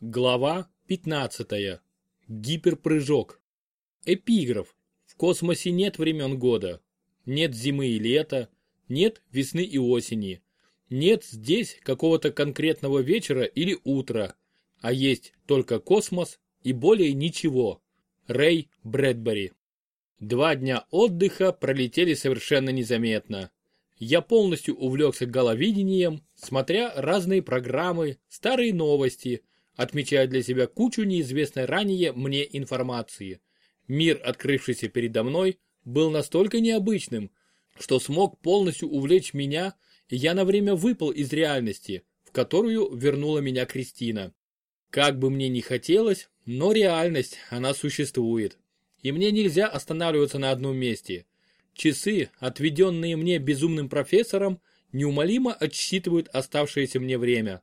Глава 15. Гиперпрыжок. Эпиграф. В космосе нет времен года. Нет зимы и лета. Нет весны и осени. Нет здесь какого-то конкретного вечера или утра. А есть только космос и более ничего. Рэй Брэдбери. Два дня отдыха пролетели совершенно незаметно. Я полностью увлекся головидением, смотря разные программы, старые новости – отмечая для себя кучу неизвестной ранее мне информации. Мир, открывшийся передо мной, был настолько необычным, что смог полностью увлечь меня, и я на время выпал из реальности, в которую вернула меня Кристина. Как бы мне ни хотелось, но реальность, она существует. И мне нельзя останавливаться на одном месте. Часы, отведенные мне безумным профессором, неумолимо отсчитывают оставшееся мне время.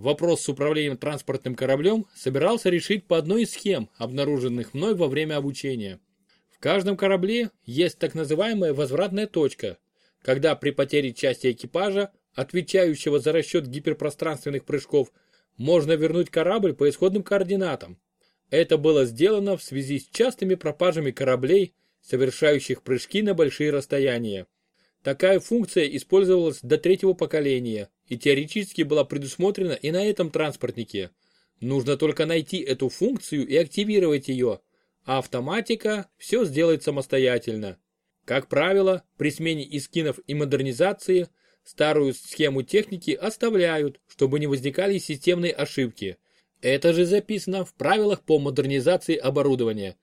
Вопрос с управлением транспортным кораблем собирался решить по одной из схем, обнаруженных мной во время обучения. В каждом корабле есть так называемая возвратная точка, когда при потере части экипажа, отвечающего за расчет гиперпространственных прыжков, можно вернуть корабль по исходным координатам. Это было сделано в связи с частыми пропажами кораблей, совершающих прыжки на большие расстояния. Такая функция использовалась до третьего поколения и теоретически была предусмотрена и на этом транспортнике. Нужно только найти эту функцию и активировать ее, а автоматика все сделает самостоятельно. Как правило, при смене искинов и модернизации старую схему техники оставляют, чтобы не возникали системные ошибки. Это же записано в правилах по модернизации оборудования.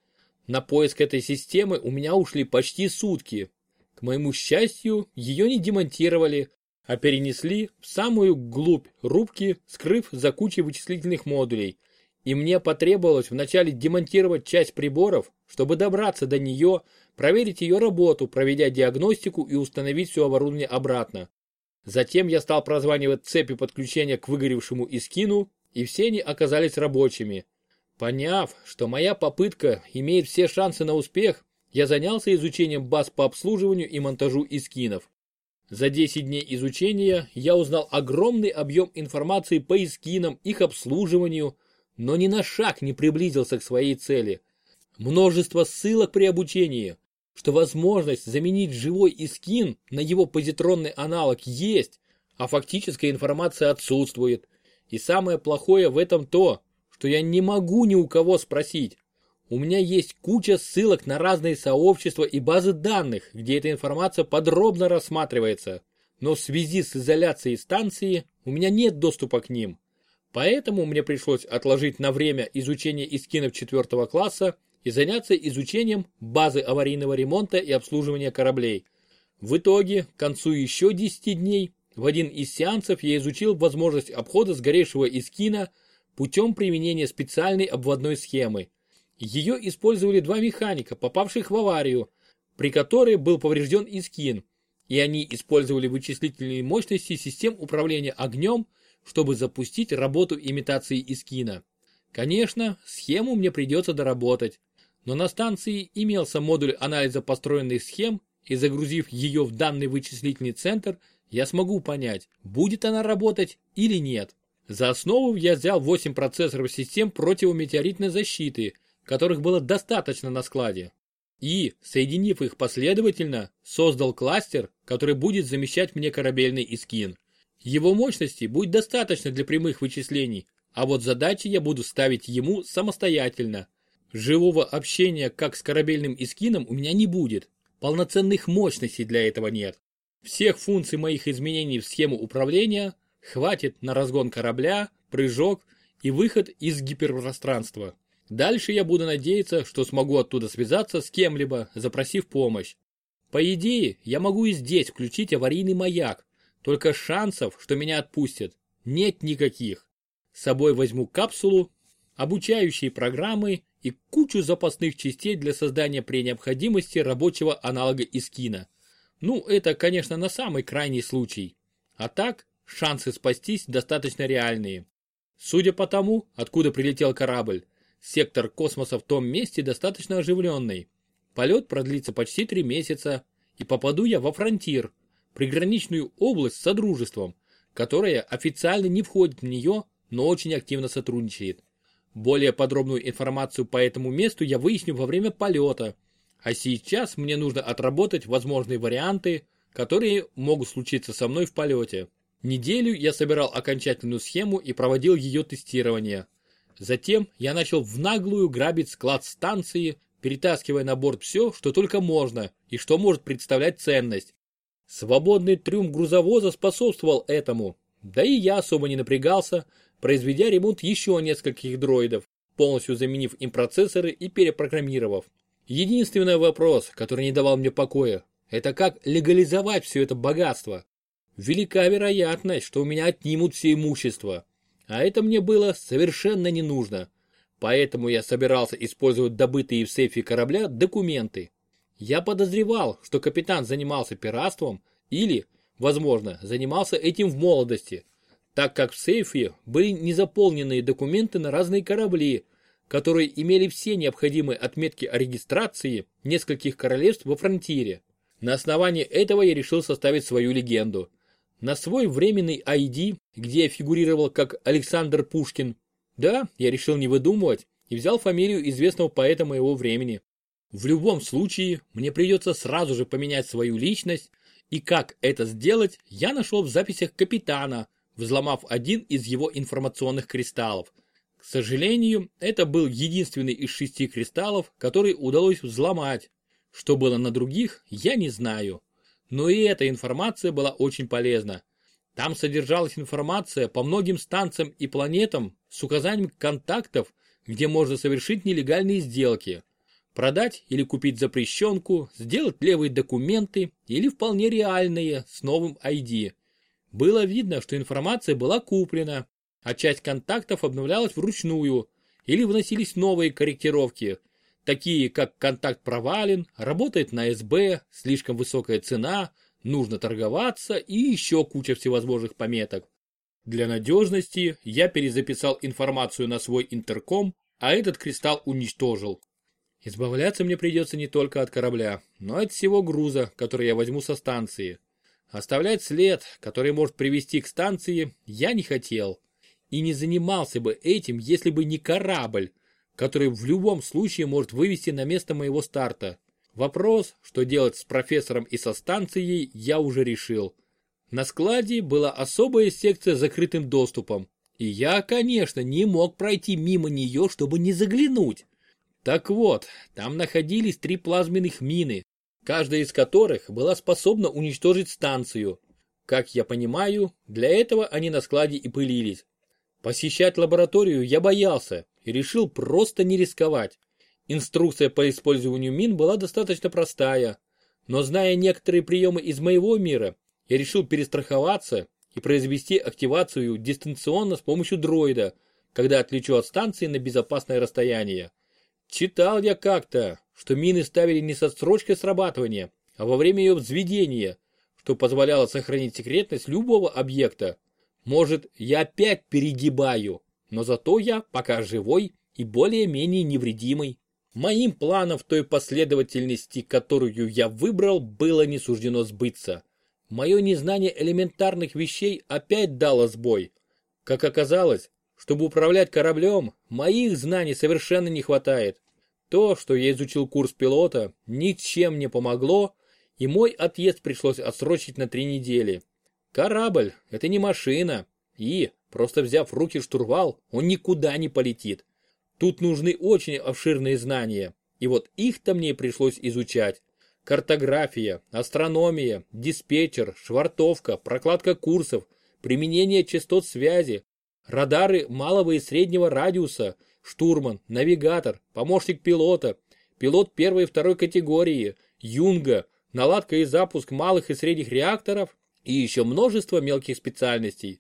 На поиск этой системы у меня ушли почти сутки, к моему счастью, ее не демонтировали, а перенесли в самую глубь рубки, скрыв за кучей вычислительных модулей. И мне потребовалось вначале демонтировать часть приборов, чтобы добраться до нее, проверить ее работу, проведя диагностику и установить все оборудование обратно. Затем я стал прозванивать цепи подключения к выгоревшему искину, и все они оказались рабочими. Поняв, что моя попытка имеет все шансы на успех, я занялся изучением баз по обслуживанию и монтажу искинов. За 10 дней изучения я узнал огромный объем информации по искинам, их обслуживанию, но ни на шаг не приблизился к своей цели. Множество ссылок при обучении, что возможность заменить живой искин на его позитронный аналог есть, а фактическая информация отсутствует. И самое плохое в этом то, что я не могу ни у кого спросить, у меня есть куча ссылок на разные сообщества и базы данных, где эта информация подробно рассматривается, но в связи с изоляцией станции у меня нет доступа к ним. Поэтому мне пришлось отложить на время изучение искинов 4 класса и заняться изучением базы аварийного ремонта и обслуживания кораблей. В итоге, к концу еще 10 дней, в один из сеансов я изучил возможность обхода сгоревшего искина путем применения специальной обводной схемы. Ее использовали два механика, попавших в аварию, при которой был поврежден Искин, и они использовали вычислительные мощности систем управления огнем, чтобы запустить работу имитации Искина. Конечно, схему мне придется доработать, но на станции имелся модуль анализа построенных схем, и загрузив ее в данный вычислительный центр, я смогу понять, будет она работать или нет. За основу я взял 8 процессоров систем противометеоритной защиты – которых было достаточно на складе. И, соединив их последовательно, создал кластер, который будет замещать мне корабельный искин. Его мощности будет достаточно для прямых вычислений, а вот задачи я буду ставить ему самостоятельно. Живого общения как с корабельным искином у меня не будет. Полноценных мощностей для этого нет. Всех функций моих изменений в схему управления хватит на разгон корабля, прыжок и выход из гиперпространства. Дальше я буду надеяться, что смогу оттуда связаться с кем-либо, запросив помощь. По идее, я могу и здесь включить аварийный маяк, только шансов, что меня отпустят, нет никаких. С собой возьму капсулу, обучающие программы и кучу запасных частей для создания при необходимости рабочего аналога Искина. Ну, это, конечно, на самый крайний случай. А так, шансы спастись достаточно реальные. Судя по тому, откуда прилетел корабль, Сектор космоса в том месте достаточно оживленный. Полет продлится почти три месяца, и попаду я во фронтир, приграничную область с Содружеством, которая официально не входит в нее, но очень активно сотрудничает. Более подробную информацию по этому месту я выясню во время полета. А сейчас мне нужно отработать возможные варианты, которые могут случиться со мной в полете. Неделю я собирал окончательную схему и проводил ее тестирование. Затем я начал в наглую грабить склад станции, перетаскивая на борт все, что только можно и что может представлять ценность. Свободный трюм грузовоза способствовал этому, да и я особо не напрягался, произведя ремонт еще нескольких дроидов, полностью заменив им процессоры и перепрограммировав. Единственный вопрос, который не давал мне покоя, это как легализовать все это богатство. Велика вероятность, что у меня отнимут все имущество, а это мне было совершенно не нужно. Поэтому я собирался использовать добытые в сейфе корабля документы. Я подозревал, что капитан занимался пиратством или, возможно, занимался этим в молодости, так как в сейфе были незаполненные документы на разные корабли, которые имели все необходимые отметки о регистрации нескольких королевств во фронтире. На основании этого я решил составить свою легенду. На свой временный ID, где я фигурировал как Александр Пушкин, да, я решил не выдумывать и взял фамилию известного поэта моего времени. В любом случае, мне придется сразу же поменять свою личность, и как это сделать, я нашел в записях капитана, взломав один из его информационных кристаллов. К сожалению, это был единственный из шести кристаллов, который удалось взломать. Что было на других, я не знаю. Но и эта информация была очень полезна. Там содержалась информация по многим станциям и планетам с указанием контактов, где можно совершить нелегальные сделки. Продать или купить запрещенку, сделать левые документы или вполне реальные с новым ID. Было видно, что информация была куплена, а часть контактов обновлялась вручную или вносились новые корректировки, такие как контакт провален, работает на СБ, слишком высокая цена – нужно торговаться и еще куча всевозможных пометок. Для надежности я перезаписал информацию на свой интерком, а этот кристалл уничтожил. Избавляться мне придется не только от корабля, но и от всего груза, который я возьму со станции. Оставлять след, который может привести к станции, я не хотел. И не занимался бы этим, если бы не корабль, который в любом случае может вывести на место моего старта. Вопрос, что делать с профессором и со станцией, я уже решил. На складе была особая секция с закрытым доступом, и я, конечно, не мог пройти мимо нее, чтобы не заглянуть. Так вот, там находились три плазменных мины, каждая из которых была способна уничтожить станцию. Как я понимаю, для этого они на складе и пылились. Посещать лабораторию я боялся и решил просто не рисковать. Инструкция по использованию мин была достаточно простая, но зная некоторые приемы из моего мира, я решил перестраховаться и произвести активацию дистанционно с помощью дроида, когда отлечу от станции на безопасное расстояние. Читал я как-то, что мины ставили не с отсрочкой срабатывания, а во время ее взведения, что позволяло сохранить секретность любого объекта. Может, я опять перегибаю, но зато я пока живой и более-менее невредимый. Моим планам в той последовательности, которую я выбрал, было не суждено сбыться. Мое незнание элементарных вещей опять дало сбой. Как оказалось, чтобы управлять кораблем, моих знаний совершенно не хватает. То, что я изучил курс пилота, ничем не помогло, и мой отъезд пришлось отсрочить на три недели. Корабль – это не машина, и, просто взяв в руки штурвал, он никуда не полетит. Тут нужны очень обширные знания, и вот их-то мне пришлось изучать. Картография, астрономия, диспетчер, швартовка, прокладка курсов, применение частот связи, радары малого и среднего радиуса, штурман, навигатор, помощник пилота, пилот первой и второй категории, юнга, наладка и запуск малых и средних реакторов и еще множество мелких специальностей.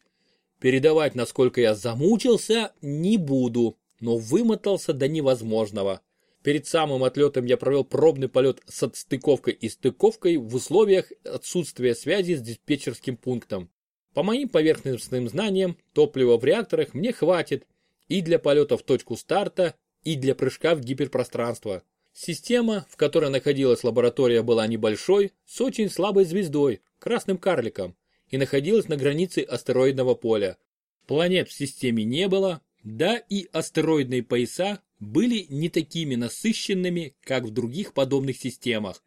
Передавать, насколько я замучился, не буду но вымотался до невозможного. Перед самым отлетом я провел пробный полет с отстыковкой и стыковкой в условиях отсутствия связи с диспетчерским пунктом. По моим поверхностным знаниям, топлива в реакторах мне хватит и для полета в точку старта, и для прыжка в гиперпространство. Система, в которой находилась лаборатория, была небольшой, с очень слабой звездой, красным карликом, и находилась на границе астероидного поля. Планет в системе не было, Да и астероидные пояса были не такими насыщенными, как в других подобных системах.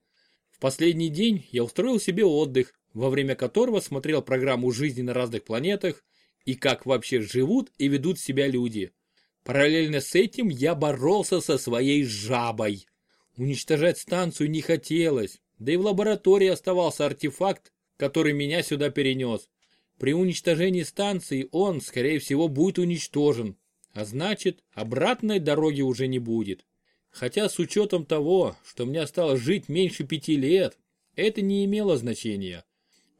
В последний день я устроил себе отдых, во время которого смотрел программу жизни на разных планетах и как вообще живут и ведут себя люди. Параллельно с этим я боролся со своей жабой. Уничтожать станцию не хотелось, да и в лаборатории оставался артефакт, который меня сюда перенес. При уничтожении станции он, скорее всего, будет уничтожен, а значит, обратной дороги уже не будет. Хотя с учетом того, что мне осталось жить меньше пяти лет, это не имело значения.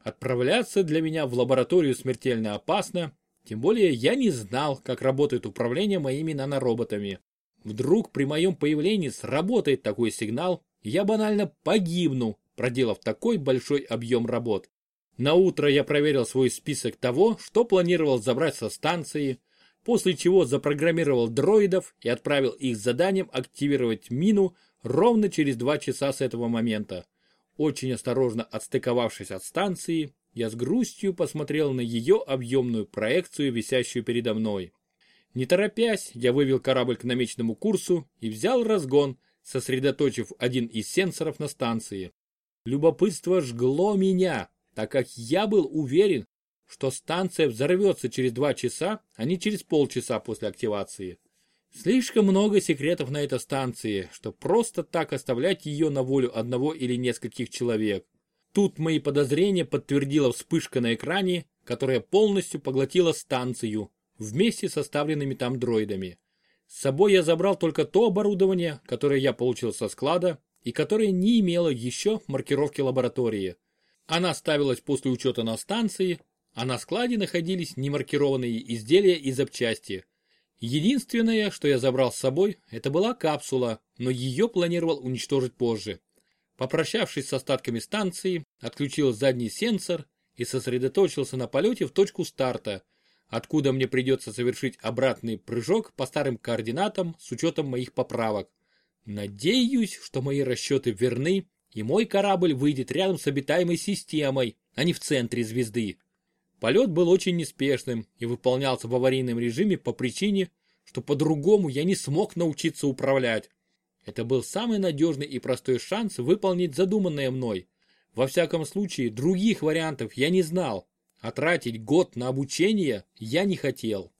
Отправляться для меня в лабораторию смертельно опасно, тем более я не знал, как работает управление моими нанороботами. Вдруг при моем появлении сработает такой сигнал, я банально погибну, проделав такой большой объем работ. На утро я проверил свой список того, что планировал забрать со станции, после чего запрограммировал дроидов и отправил их с заданием активировать мину ровно через два часа с этого момента. Очень осторожно отстыковавшись от станции, я с грустью посмотрел на ее объемную проекцию, висящую передо мной. Не торопясь, я вывел корабль к намеченному курсу и взял разгон, сосредоточив один из сенсоров на станции. Любопытство жгло меня, так как я был уверен, что станция взорвется через два часа, а не через полчаса после активации. Слишком много секретов на этой станции, что просто так оставлять ее на волю одного или нескольких человек. Тут мои подозрения подтвердила вспышка на экране, которая полностью поглотила станцию, вместе с оставленными там дроидами. С собой я забрал только то оборудование, которое я получил со склада и которое не имело еще маркировки лаборатории. Она ставилась после учета на станции, а на складе находились немаркированные изделия и запчасти – Единственное, что я забрал с собой, это была капсула, но ее планировал уничтожить позже. Попрощавшись с остатками станции, отключил задний сенсор и сосредоточился на полете в точку старта, откуда мне придется совершить обратный прыжок по старым координатам с учетом моих поправок. Надеюсь, что мои расчеты верны, и мой корабль выйдет рядом с обитаемой системой, а не в центре звезды. Полет был очень неспешным и выполнялся в аварийном режиме по причине, что по-другому я не смог научиться управлять. Это был самый надежный и простой шанс выполнить задуманное мной. Во всяком случае, других вариантов я не знал, а тратить год на обучение я не хотел.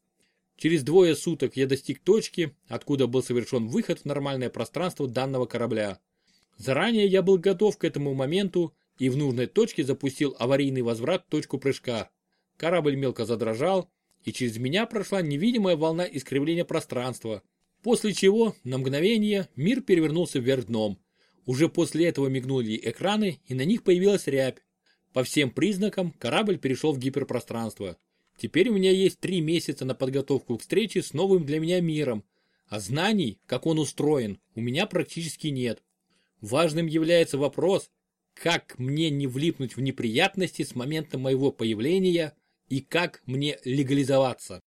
Через двое суток я достиг точки, откуда был совершен выход в нормальное пространство данного корабля. Заранее я был готов к этому моменту и в нужной точке запустил аварийный возврат в точку прыжка. Корабль мелко задрожал, и через меня прошла невидимая волна искривления пространства, после чего на мгновение мир перевернулся вверх дном. Уже после этого мигнули экраны, и на них появилась рябь. По всем признакам корабль перешел в гиперпространство. Теперь у меня есть три месяца на подготовку к встрече с новым для меня миром, а знаний, как он устроен, у меня практически нет. Важным является вопрос, как мне не влипнуть в неприятности с момента моего появления и как мне легализоваться.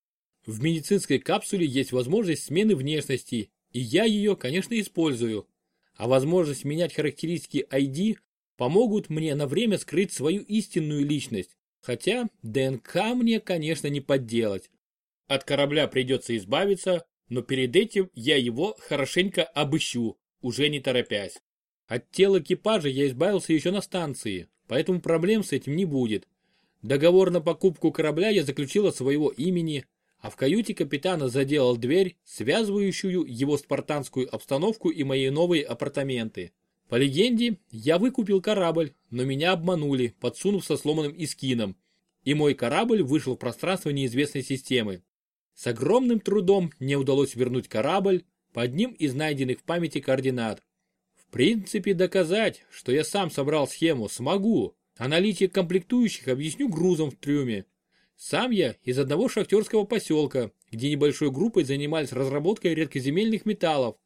В медицинской капсуле есть возможность смены внешности, и я ее, конечно, использую. А возможность менять характеристики ID помогут мне на время скрыть свою истинную личность, хотя ДНК мне, конечно, не подделать. От корабля придется избавиться, но перед этим я его хорошенько обыщу, уже не торопясь. От тела экипажа я избавился еще на станции, поэтому проблем с этим не будет. Договор на покупку корабля я заключил от своего имени, а в каюте капитана заделал дверь, связывающую его спартанскую обстановку и мои новые апартаменты. По легенде, я выкупил корабль, но меня обманули, подсунув со сломанным искином, и мой корабль вышел в пространство неизвестной системы. С огромным трудом мне удалось вернуть корабль по одним из найденных в памяти координат. В принципе, доказать, что я сам собрал схему, смогу, а наличие комплектующих объясню грузом в трюме. Сам я из одного шахтерского поселка, где небольшой группой занимались разработкой редкоземельных металлов,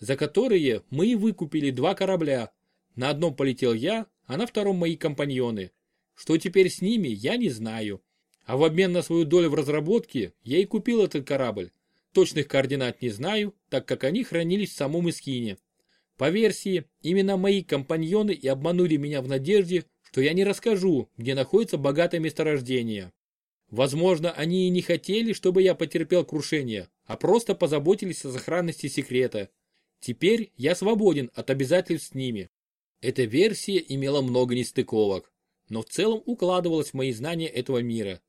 за которые мы и выкупили два корабля. На одном полетел я, а на втором мои компаньоны. Что теперь с ними, я не знаю. А в обмен на свою долю в разработке я и купил этот корабль. Точных координат не знаю, так как они хранились в самом Искине. По версии, именно мои компаньоны и обманули меня в надежде, что я не расскажу, где находится богатое месторождение. Возможно, они и не хотели, чтобы я потерпел крушение, а просто позаботились о сохранности секрета. Теперь я свободен от обязательств с ними. Эта версия имела много нестыковок, но в целом укладывалась в мои знания этого мира.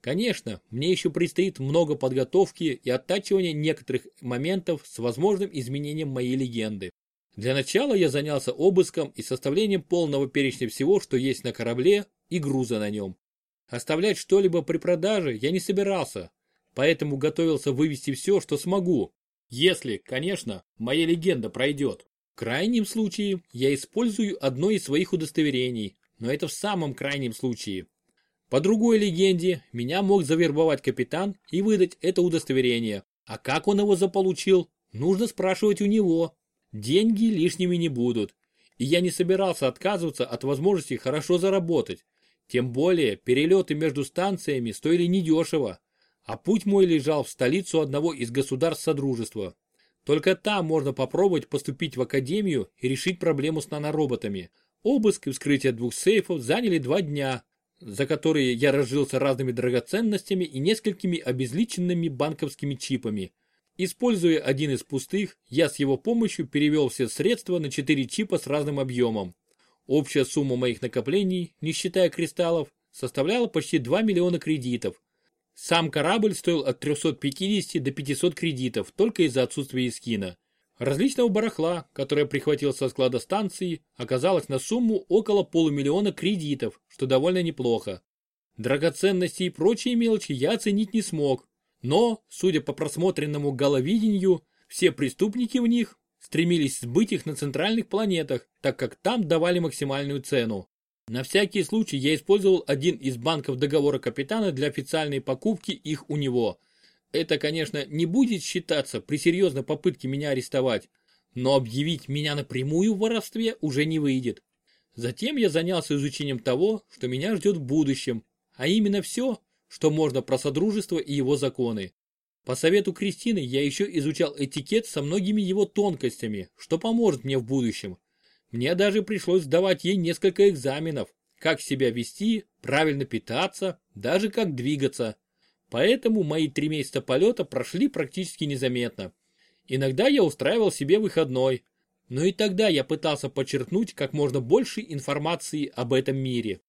Конечно, мне еще предстоит много подготовки и оттачивания некоторых моментов с возможным изменением моей легенды. Для начала я занялся обыском и составлением полного перечня всего, что есть на корабле и груза на нем. Оставлять что-либо при продаже я не собирался, поэтому готовился вывести все, что смогу. Если, конечно, моя легенда пройдет. В крайнем случае я использую одно из своих удостоверений, но это в самом крайнем случае. По другой легенде, меня мог завербовать капитан и выдать это удостоверение. А как он его заполучил, нужно спрашивать у него. Деньги лишними не будут. И я не собирался отказываться от возможности хорошо заработать. Тем более, перелеты между станциями стоили недешево. А путь мой лежал в столицу одного из государств Содружества. Только там можно попробовать поступить в академию и решить проблему с нанороботами. Обыск и вскрытие двух сейфов заняли два дня, за которые я разжился разными драгоценностями и несколькими обезличенными банковскими чипами. Используя один из пустых, я с его помощью перевел все средства на 4 чипа с разным объемом. Общая сумма моих накоплений, не считая кристаллов, составляла почти 2 миллиона кредитов. Сам корабль стоил от 350 до 500 кредитов только из-за отсутствия скина. Различного барахла, которое прихватил со склада станции, оказалось на сумму около полумиллиона кредитов, что довольно неплохо. Драгоценности и прочие мелочи я оценить не смог, но, судя по просмотренному головидению, все преступники в них стремились сбыть их на центральных планетах, так как там давали максимальную цену. На всякий случай я использовал один из банков договора капитана для официальной покупки их у него – это, конечно, не будет считаться при серьезной попытке меня арестовать, но объявить меня напрямую в воровстве уже не выйдет. Затем я занялся изучением того, что меня ждет в будущем, а именно все, что можно про Содружество и его законы. По совету Кристины я еще изучал этикет со многими его тонкостями, что поможет мне в будущем. Мне даже пришлось сдавать ей несколько экзаменов, как себя вести, правильно питаться, даже как двигаться. Поэтому мои три месяца полета прошли практически незаметно. Иногда я устраивал себе выходной, но и тогда я пытался подчеркнуть как можно больше информации об этом мире.